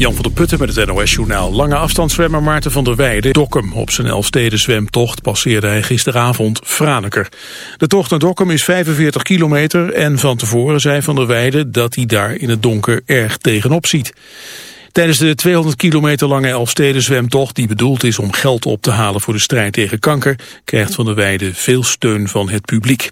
Jan van der Putten met het NOS-journaal. Lange afstandszwemmer Maarten van der Weijden, Dokkum. Op zijn Elfsteden-zwemtocht passeerde hij gisteravond Franeker. De tocht naar Dokkum is 45 kilometer en van tevoren zei van der Weijden... dat hij daar in het donker erg tegenop ziet. Tijdens de 200 kilometer lange Elfsteden-zwemtocht... die bedoeld is om geld op te halen voor de strijd tegen kanker... krijgt van der Weijden veel steun van het publiek.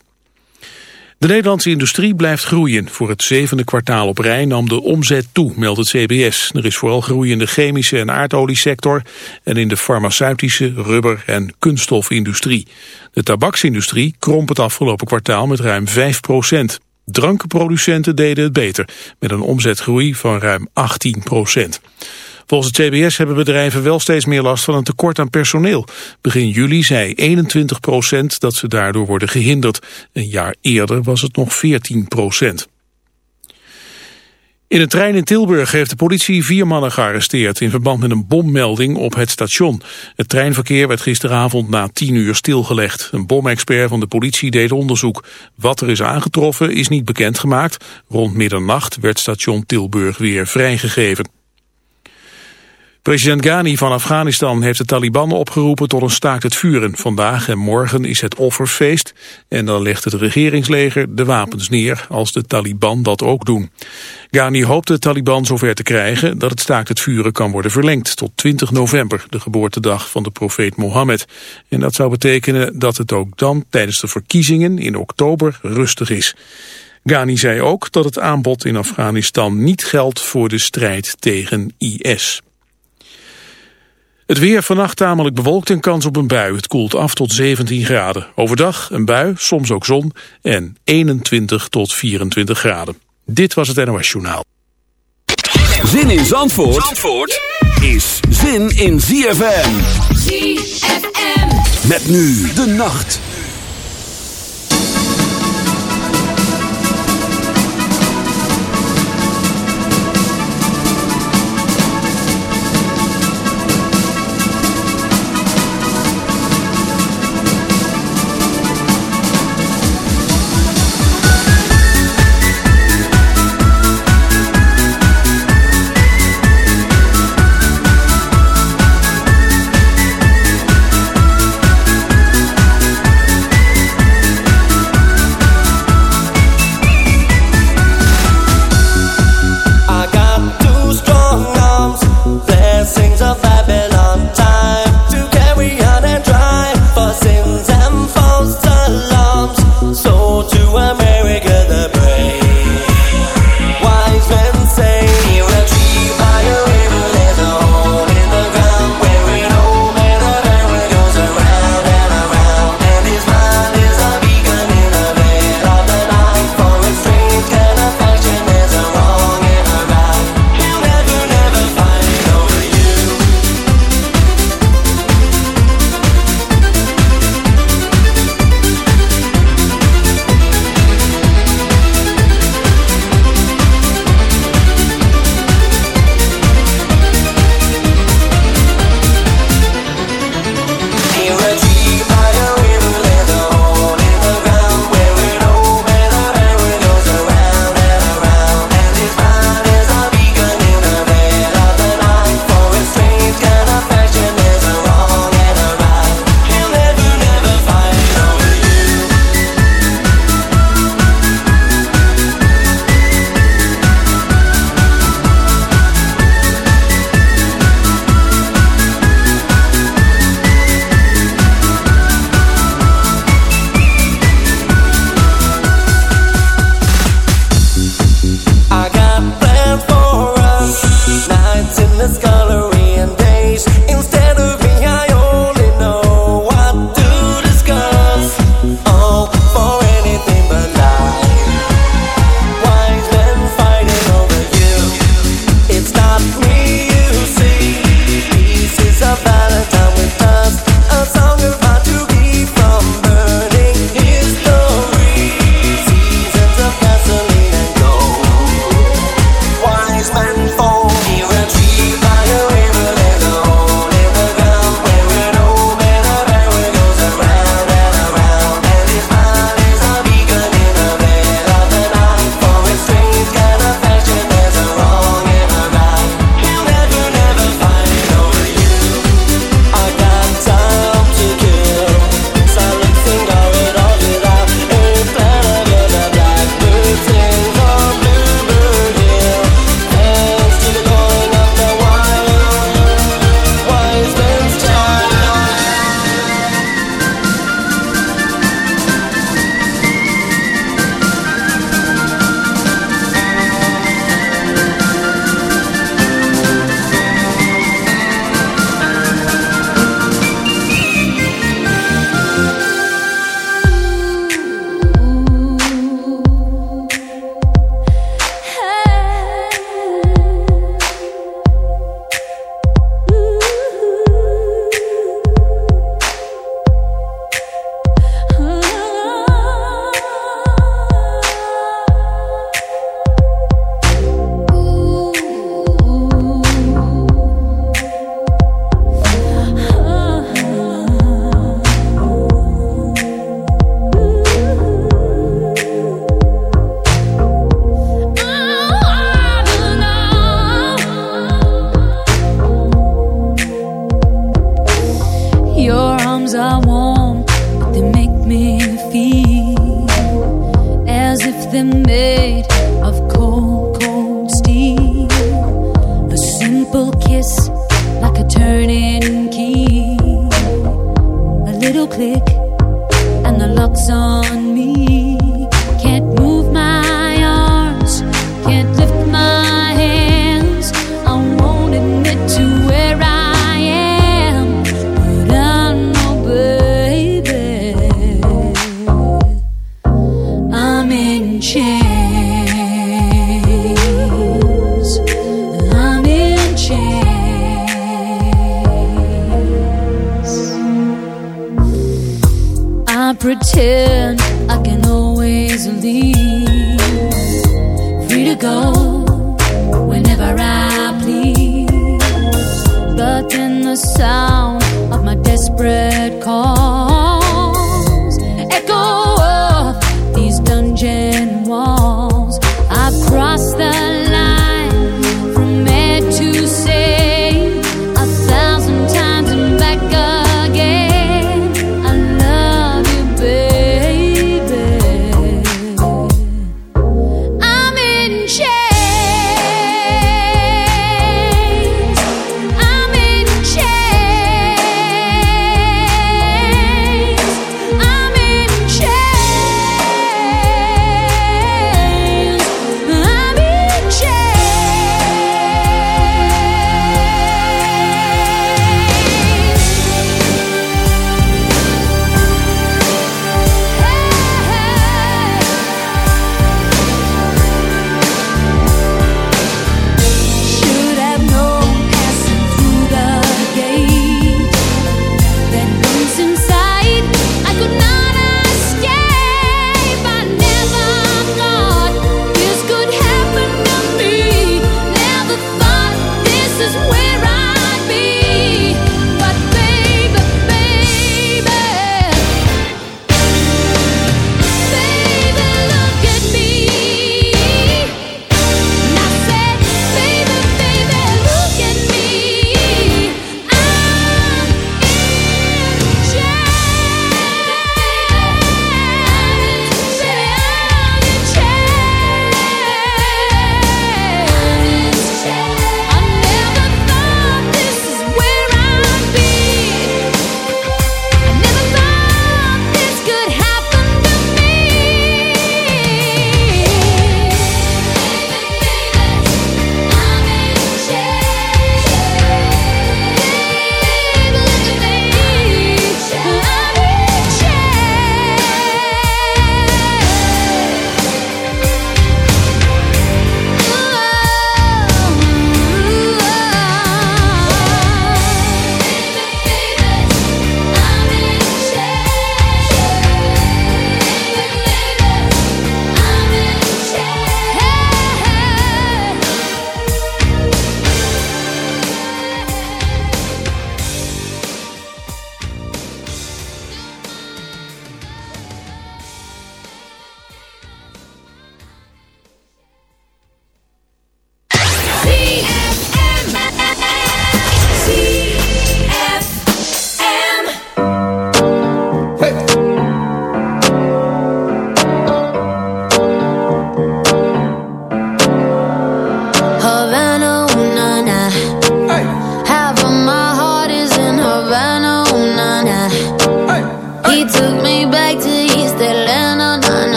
De Nederlandse industrie blijft groeien. Voor het zevende kwartaal op rij nam de omzet toe, meldt het CBS. Er is vooral groei in de chemische en aardoliesector... en in de farmaceutische, rubber- en kunststofindustrie. De tabaksindustrie kromp het afgelopen kwartaal met ruim 5 procent. Drankproducenten deden het beter, met een omzetgroei van ruim 18 procent. Volgens het CBS hebben bedrijven wel steeds meer last van een tekort aan personeel. Begin juli zei 21 procent dat ze daardoor worden gehinderd. Een jaar eerder was het nog 14 procent. In een trein in Tilburg heeft de politie vier mannen gearresteerd... in verband met een bommelding op het station. Het treinverkeer werd gisteravond na tien uur stilgelegd. Een bomexpert van de politie deed onderzoek. Wat er is aangetroffen is niet bekendgemaakt. Rond middernacht werd station Tilburg weer vrijgegeven. President Ghani van Afghanistan heeft de Taliban opgeroepen tot een staakt het vuren. Vandaag en morgen is het offerfeest en dan legt het regeringsleger de wapens neer als de Taliban dat ook doen. Ghani hoopt de Taliban zover te krijgen dat het staakt het vuren kan worden verlengd tot 20 november, de geboortedag van de profeet Mohammed. En dat zou betekenen dat het ook dan tijdens de verkiezingen in oktober rustig is. Ghani zei ook dat het aanbod in Afghanistan niet geldt voor de strijd tegen IS. Het weer vannacht tamelijk bewolkt en kans op een bui. Het koelt af tot 17 graden. Overdag een bui, soms ook zon en 21 tot 24 graden. Dit was het NOS Journaal. Zin in Zandvoort, Zandvoort is zin in ZFM. ZFM. Met nu de nacht.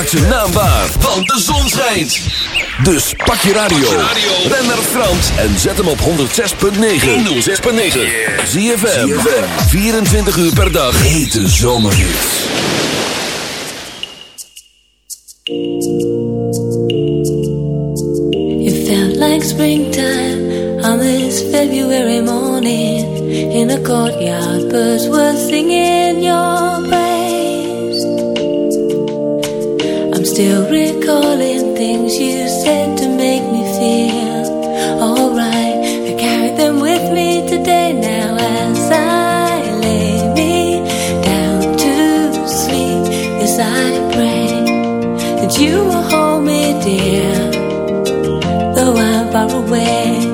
Maak zijn naam waar, want de zon schijnt. Dus pak je radio. Ben naar Frans en zet hem op 106.9. 106.9. ZFM. 24 uur per dag. Hete zomerhits. It felt like springtime on this February morning. In a courtyard, birds were singing your praise. Still recalling things you said to make me feel alright. I carry them with me today now as I lay me down to sleep. Yes, I pray that you will hold me dear. Though I'm far away,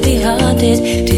be haunted.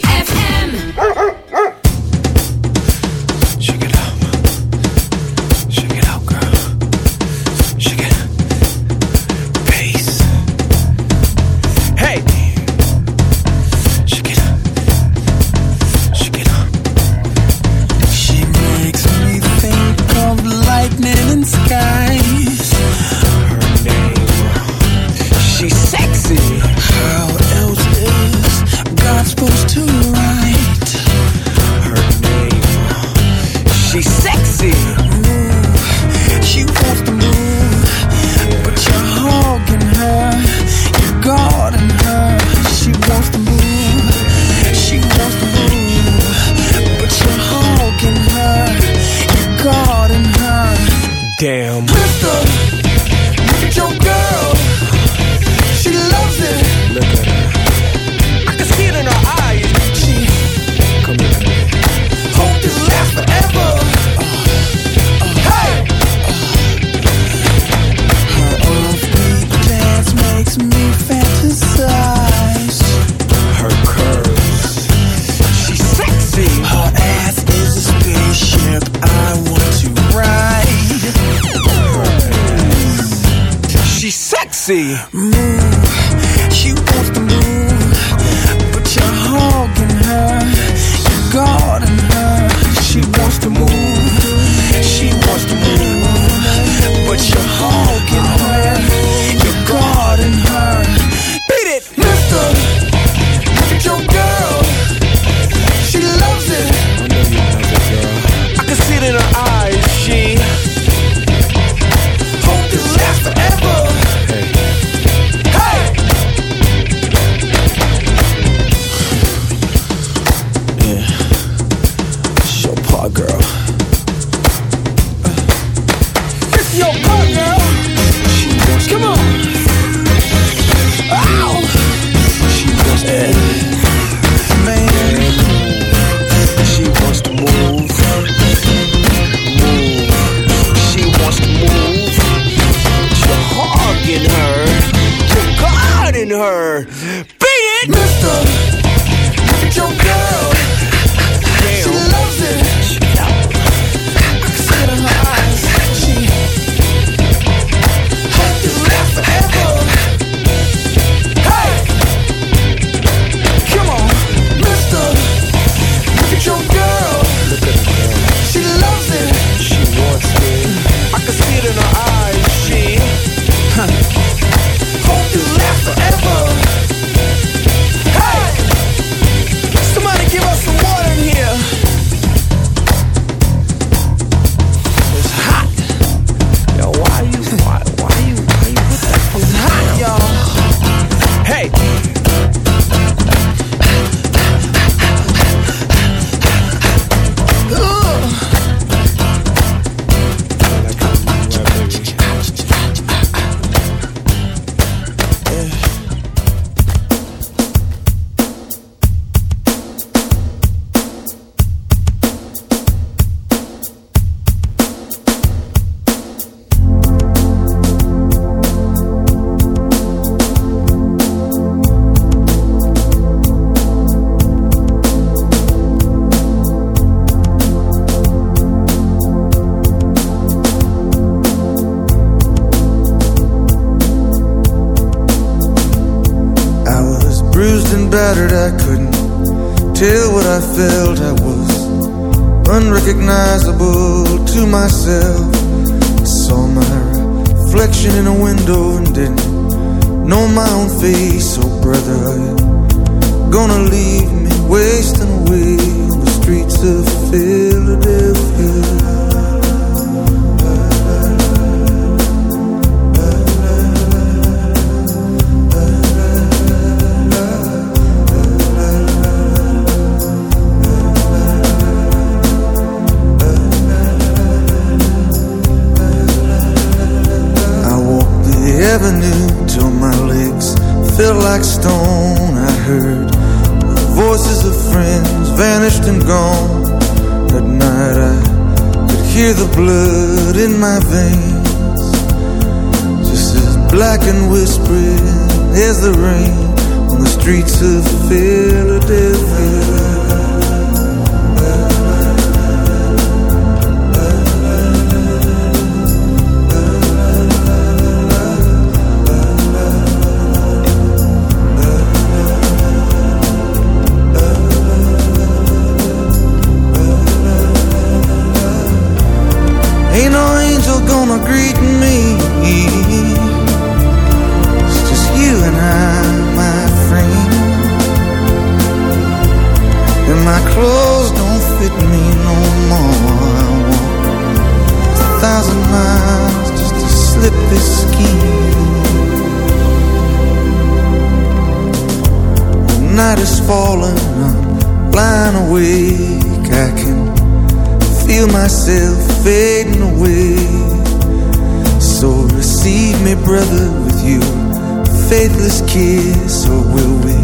endless kiss Or will we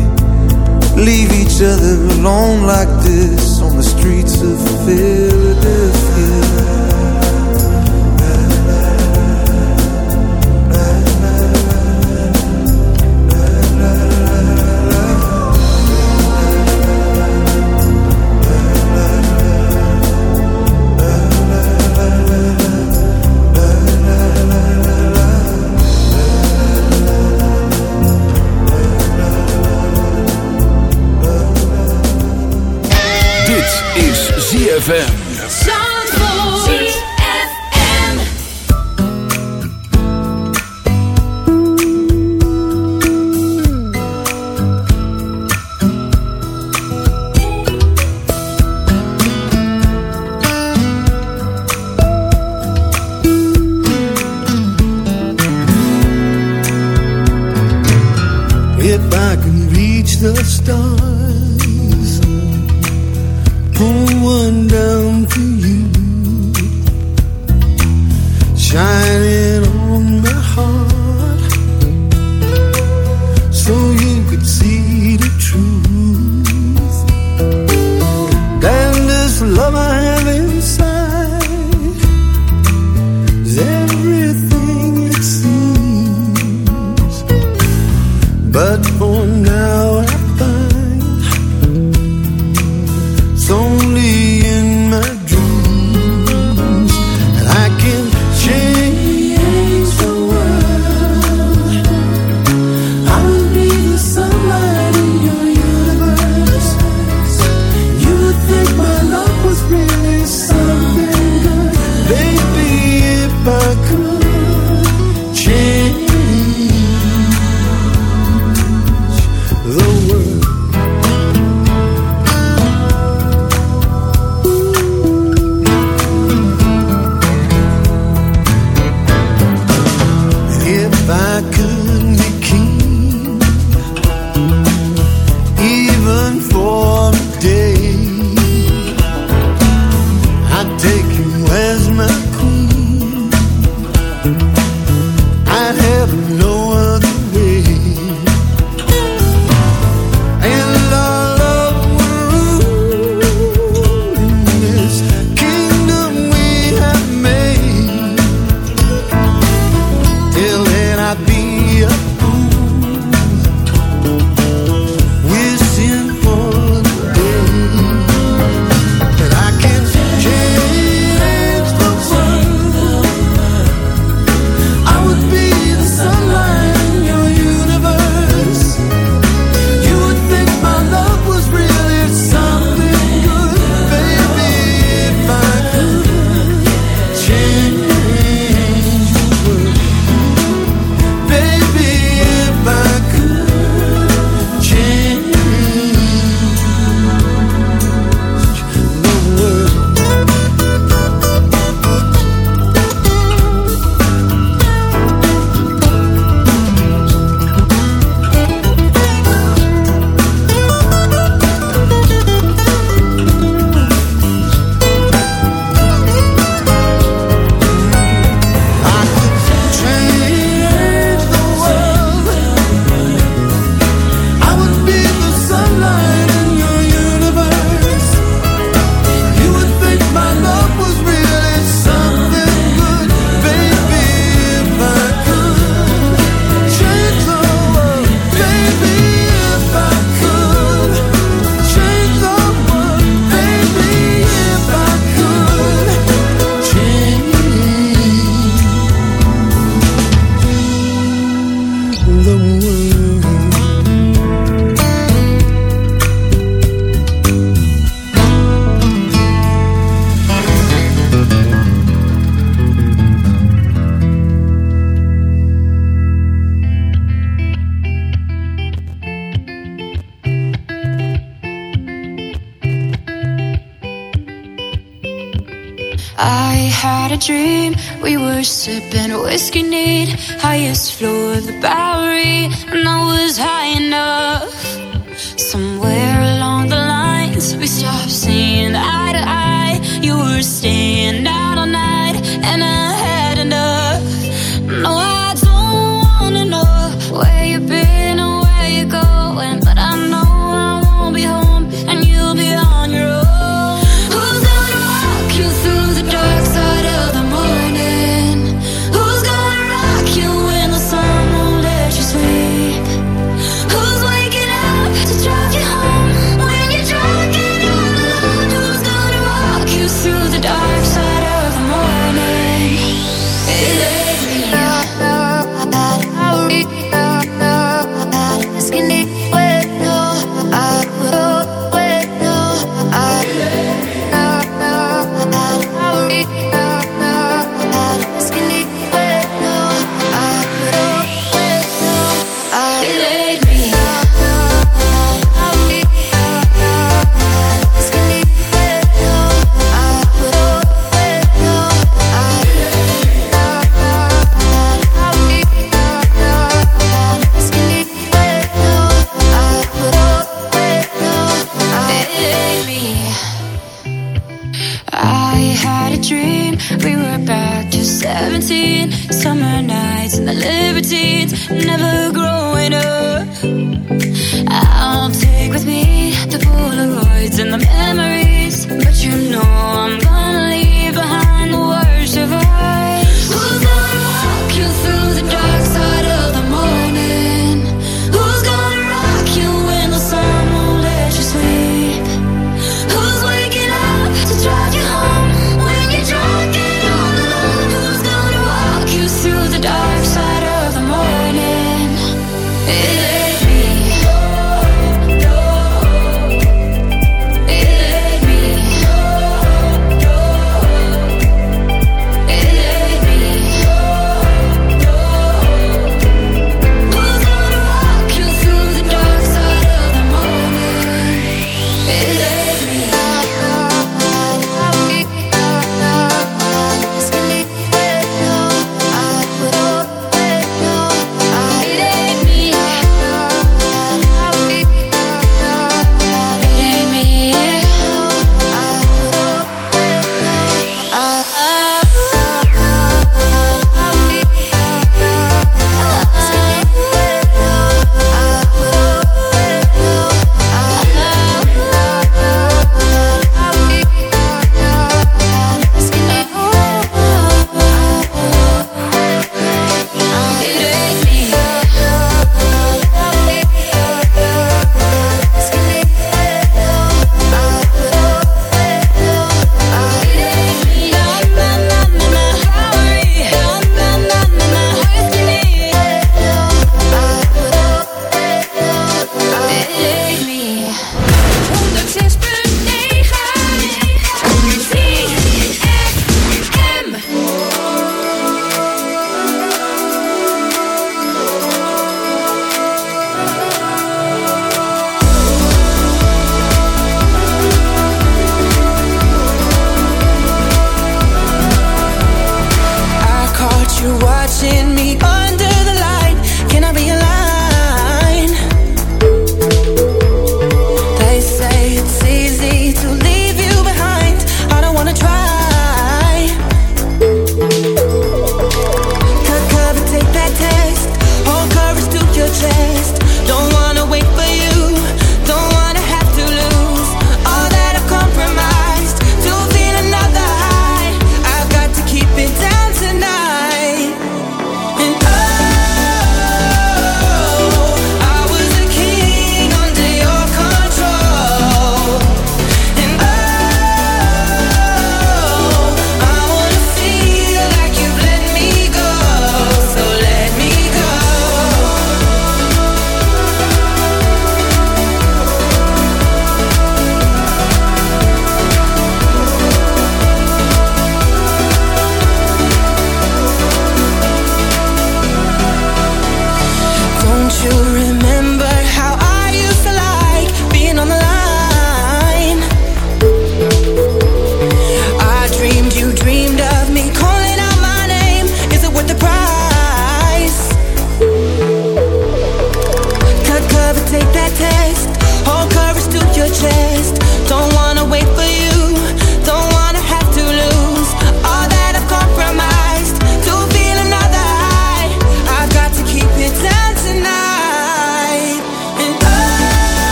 leave each other alone like this On the streets of Philadelphia?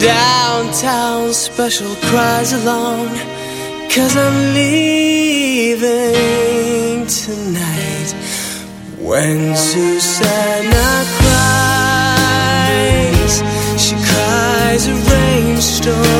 downtown special cries alone Cause I'm leaving tonight. When Susanna cries She cries a rainstorm.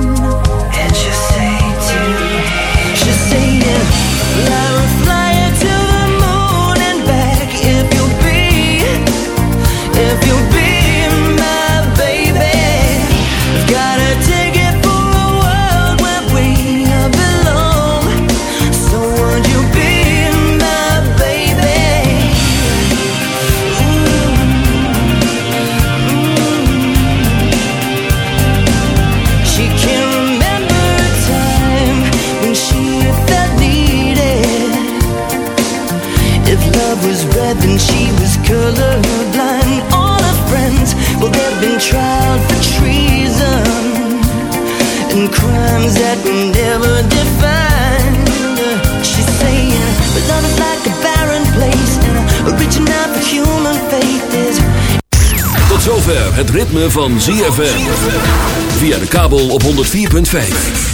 colorblind. All her friends, will have been tried for treason and crimes that never defined. She's saying, but love is like a barren place, and a out for human faith is. Tot zover het ritme van ZFM. Via de kabel op 104.5.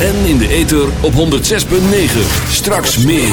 En in de ether op 106.9. Straks meer.